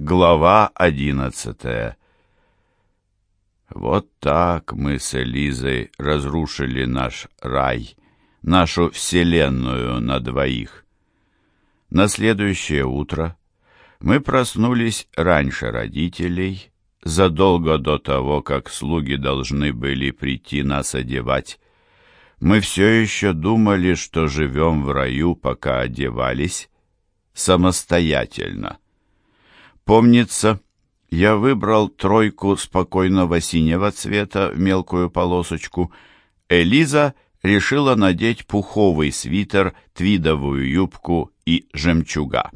Глава одиннадцатая Вот так мы с Элизой разрушили наш рай, нашу вселенную на двоих. На следующее утро мы проснулись раньше родителей, задолго до того, как слуги должны были прийти нас одевать. Мы все еще думали, что живем в раю, пока одевались, самостоятельно. Помнится, я выбрал тройку спокойного синего цвета в мелкую полосочку. Элиза решила надеть пуховый свитер, твидовую юбку и жемчуга.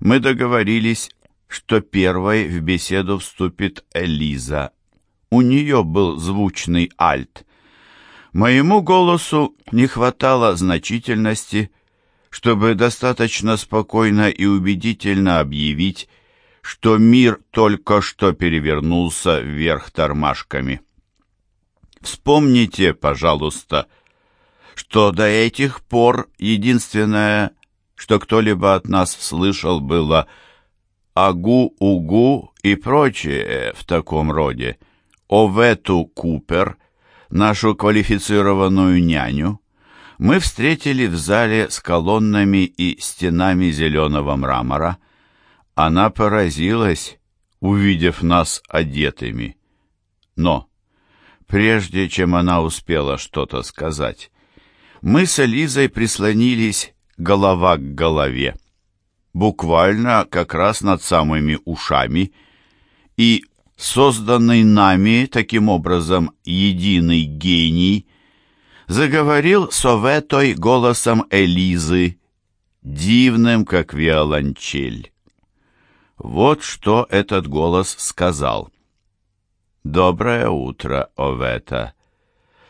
Мы договорились, что первой в беседу вступит Элиза. У нее был звучный альт. Моему голосу не хватало значительности, чтобы достаточно спокойно и убедительно объявить, что мир только что перевернулся вверх тормашками. Вспомните, пожалуйста, что до этих пор единственное, что кто-либо от нас слышал, было «агу-угу» и прочее в таком роде. Овету Купер, нашу квалифицированную няню, мы встретили в зале с колоннами и стенами зеленого мрамора, она поразилась, увидев нас одетыми. Но, прежде чем она успела что-то сказать, мы с Элизой прислонились голова к голове, буквально как раз над самыми ушами, и созданный нами таким образом единый гений заговорил советой голосом Элизы, дивным, как виолончель. Вот что этот голос сказал. «Доброе утро, Овета.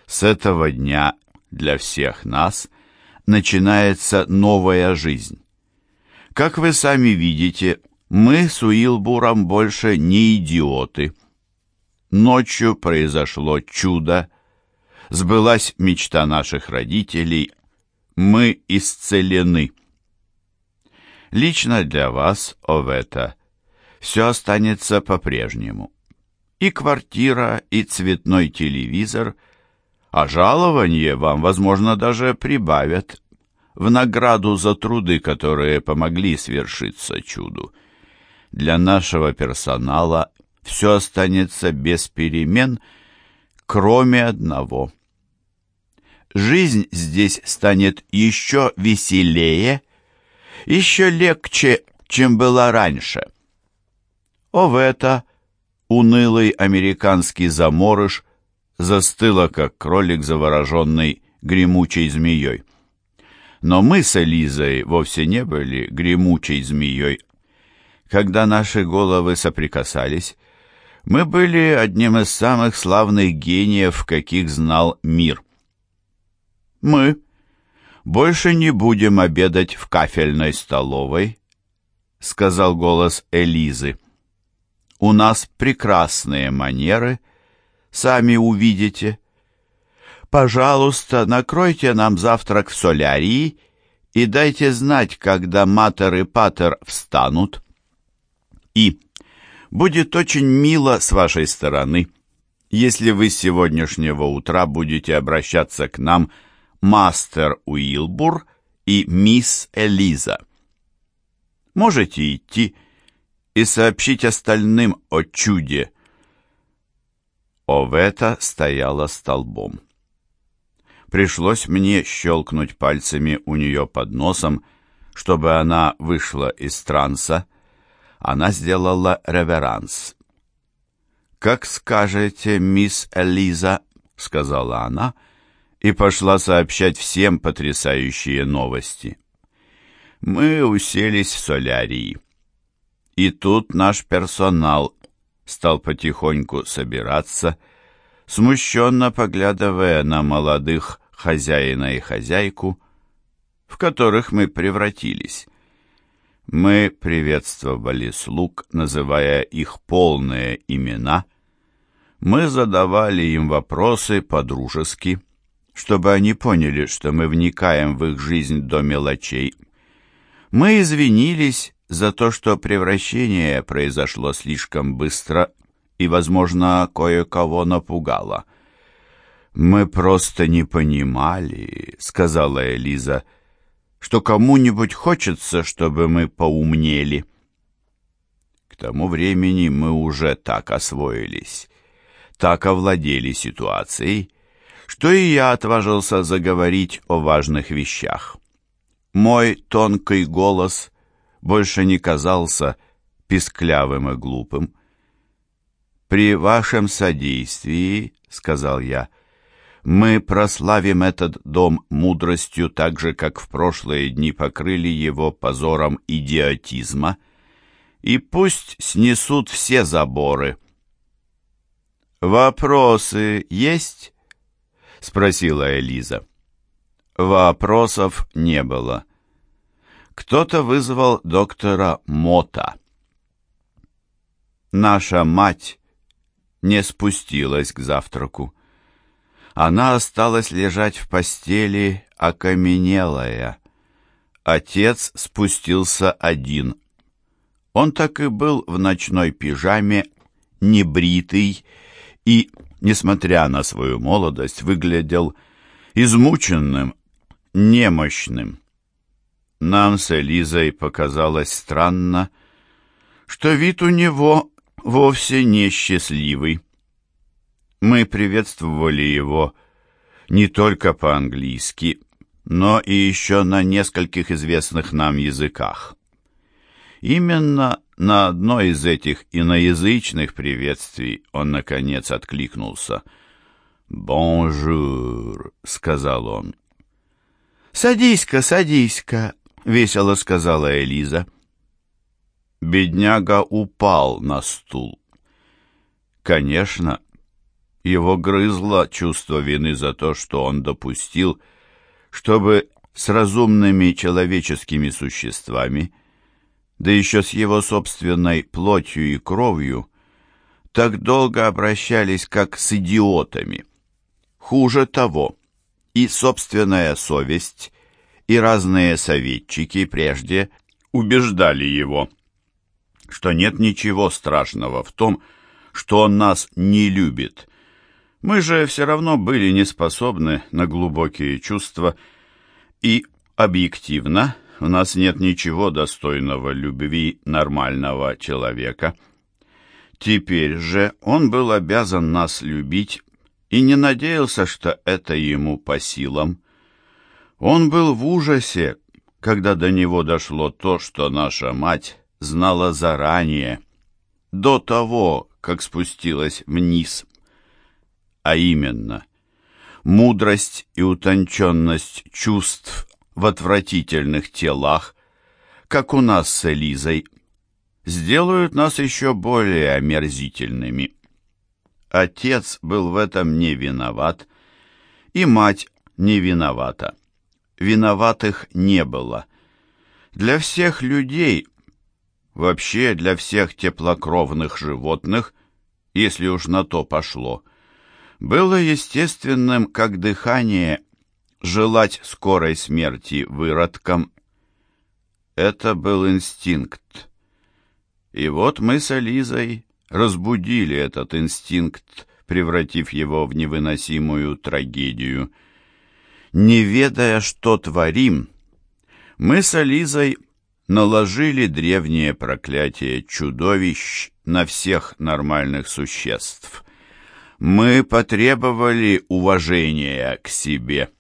С этого дня для всех нас начинается новая жизнь. Как вы сами видите, мы с Уилбуром больше не идиоты. Ночью произошло чудо, сбылась мечта наших родителей, мы исцелены». Лично для вас, Овета, все останется по-прежнему. И квартира, и цветной телевизор, а жалование вам, возможно, даже прибавят в награду за труды, которые помогли свершиться чуду. Для нашего персонала все останется без перемен, кроме одного. Жизнь здесь станет еще веселее, еще легче, чем была раньше. Овета, унылый американский заморыш, застыла, как кролик, завороженный гремучей змеей. Но мы с Элизой вовсе не были гремучей змеей. Когда наши головы соприкасались, мы были одним из самых славных гениев, каких знал мир. Мы, «Больше не будем обедать в кафельной столовой», — сказал голос Элизы. «У нас прекрасные манеры, сами увидите. Пожалуйста, накройте нам завтрак в солярии и дайте знать, когда Матер и Патер встанут. И будет очень мило с вашей стороны, если вы с сегодняшнего утра будете обращаться к нам — мастер Уилбур и мисс Элиза. Можете идти и сообщить остальным о чуде. Овета стояла столбом. Пришлось мне щелкнуть пальцами у нее под носом, чтобы она вышла из транса. Она сделала реверанс. «Как скажете, мисс Элиза», — сказала она, — и пошла сообщать всем потрясающие новости. Мы уселись в солярии. И тут наш персонал стал потихоньку собираться, смущенно поглядывая на молодых хозяина и хозяйку, в которых мы превратились. Мы приветствовали слуг, называя их полные имена. Мы задавали им вопросы по-дружески, чтобы они поняли, что мы вникаем в их жизнь до мелочей. Мы извинились за то, что превращение произошло слишком быстро и, возможно, кое-кого напугало. «Мы просто не понимали», — сказала Элиза, — «что кому-нибудь хочется, чтобы мы поумнели». К тому времени мы уже так освоились, так овладели ситуацией, что и я отважился заговорить о важных вещах. Мой тонкий голос больше не казался писклявым и глупым. «При вашем содействии, — сказал я, — мы прославим этот дом мудростью так же, как в прошлые дни покрыли его позором идиотизма, и пусть снесут все заборы». «Вопросы есть?» — спросила Элиза. Вопросов не было. Кто-то вызвал доктора Мота. Наша мать не спустилась к завтраку. Она осталась лежать в постели, окаменелая. Отец спустился один. Он так и был в ночной пижаме, небритый, и, несмотря на свою молодость, выглядел измученным, немощным. Нам с Элизой показалось странно, что вид у него вовсе не счастливый. Мы приветствовали его не только по-английски, но и еще на нескольких известных нам языках. Именно на одно из этих иноязычных приветствий он, наконец, откликнулся. «Bonjour», — сказал он. «Садись-ка, садись-ка», — весело сказала Элиза. Бедняга упал на стул. Конечно, его грызло чувство вины за то, что он допустил, чтобы с разумными человеческими существами, да еще с его собственной плотью и кровью, так долго обращались как с идиотами. Хуже того — и собственная совесть, и разные советчики прежде убеждали его, что нет ничего страшного в том, что он нас не любит. Мы же все равно были не способны на глубокие чувства, и объективно у нас нет ничего достойного любви нормального человека. Теперь же он был обязан нас любить и не надеялся, что это ему по силам. Он был в ужасе, когда до него дошло то, что наша мать знала заранее, до того, как спустилась вниз. А именно, мудрость и утонченность чувств в отвратительных телах, как у нас с Элизой, сделают нас еще более омерзительными. Отец был в этом не виноват, и мать не виновата. Виноватых не было. Для всех людей, вообще для всех теплокровных животных, если уж на то пошло, было естественным, как дыхание, желать скорой смерти выродкам. Это был инстинкт. И вот мы с Ализой разбудили этот инстинкт, превратив его в невыносимую трагедию. Не ведая, что творим, мы с Ализой наложили древнее проклятие чудовищ на всех нормальных существ. Мы потребовали уважения к себе –